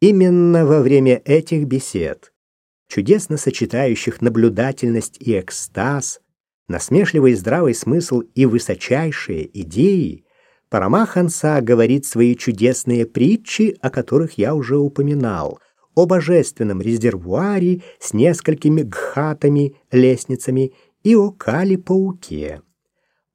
Именно во время этих бесед, чудесно сочетающих наблюдательность и экстаз, насмешливый здравый смысл и высочайшие идеи, Парамаханса говорит свои чудесные притчи, о которых я уже упоминал, о божественном резервуаре с несколькими гхатами, лестницами и о Кали-пауке.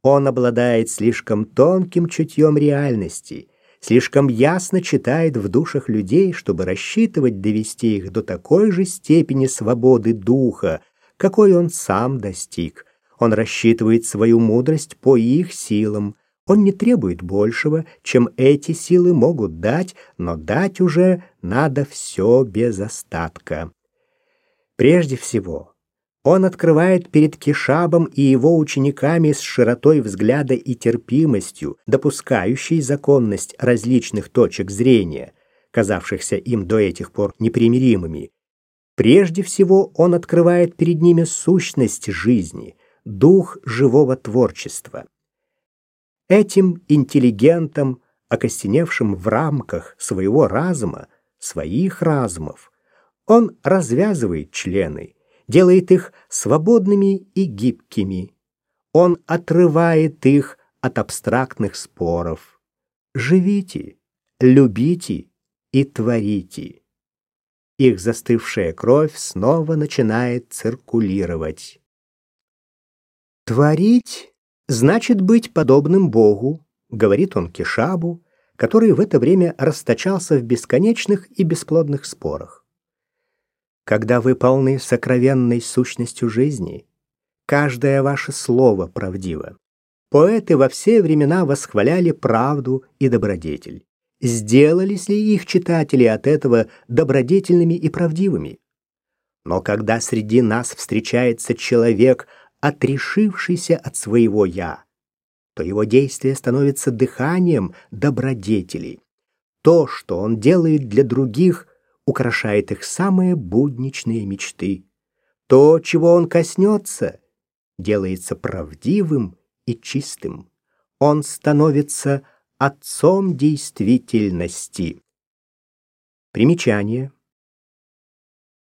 Он обладает слишком тонким чутьем реальности, слишком ясно читает в душах людей, чтобы рассчитывать довести их до такой же степени свободы духа, какой он сам достиг. Он рассчитывает свою мудрость по их силам. Он не требует большего, чем эти силы могут дать, но дать уже надо все без остатка. Прежде всего, он открывает перед Кишабом и его учениками с широтой взгляда и терпимостью, допускающей законность различных точек зрения, казавшихся им до этих пор непримиримыми. Прежде всего он открывает перед ними сущность жизни, дух живого творчества. Этим интеллигентам, окостеневшим в рамках своего разума, своих разумов, он развязывает члены, делает их свободными и гибкими. Он отрывает их от абстрактных споров. Живите, любите и творите. Их застывшая кровь снова начинает циркулировать. Творить значит быть подобным Богу, говорит он Кишабу, который в это время расточался в бесконечных и бесплодных спорах когда вы полны сокровенной сущностью жизни, каждое ваше слово правдиво. Поэты во все времена восхваляли правду и добродетель. Сделались ли их читатели от этого добродетельными и правдивыми? Но когда среди нас встречается человек, отрешившийся от своего «я», то его действие становится дыханием добродетели. То, что он делает для других, украшает их самые будничные мечты. То, чего он коснется, делается правдивым и чистым. Он становится отцом действительности. Примечание.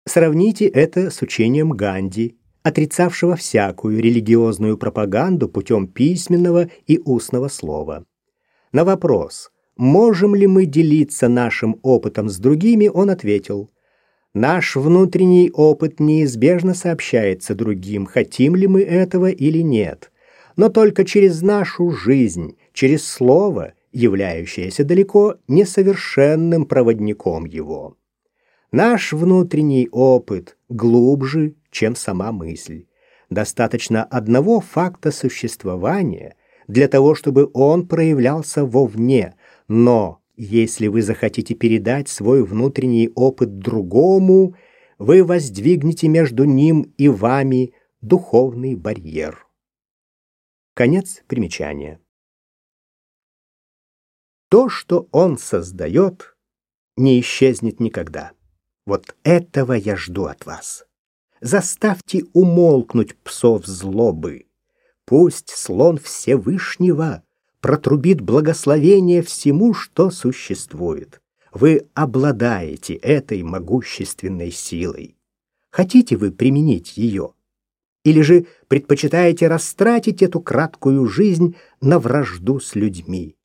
Сравните это с учением Ганди, отрицавшего всякую религиозную пропаганду путем письменного и устного слова. На вопрос – можем ли мы делиться нашим опытом с другими, он ответил, «Наш внутренний опыт неизбежно сообщается другим, хотим ли мы этого или нет, но только через нашу жизнь, через слово, являющееся далеко несовершенным проводником его. Наш внутренний опыт глубже, чем сама мысль. Достаточно одного факта существования для того, чтобы он проявлялся вовне – но если вы захотите передать свой внутренний опыт другому, вы воздвигнете между ним и вами духовный барьер. Конец примечания. То, что он создает, не исчезнет никогда. Вот этого я жду от вас. Заставьте умолкнуть псов злобы. Пусть слон Всевышнего протрубит благословение всему, что существует. Вы обладаете этой могущественной силой. Хотите вы применить ее? Или же предпочитаете растратить эту краткую жизнь на вражду с людьми?